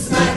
Christmas.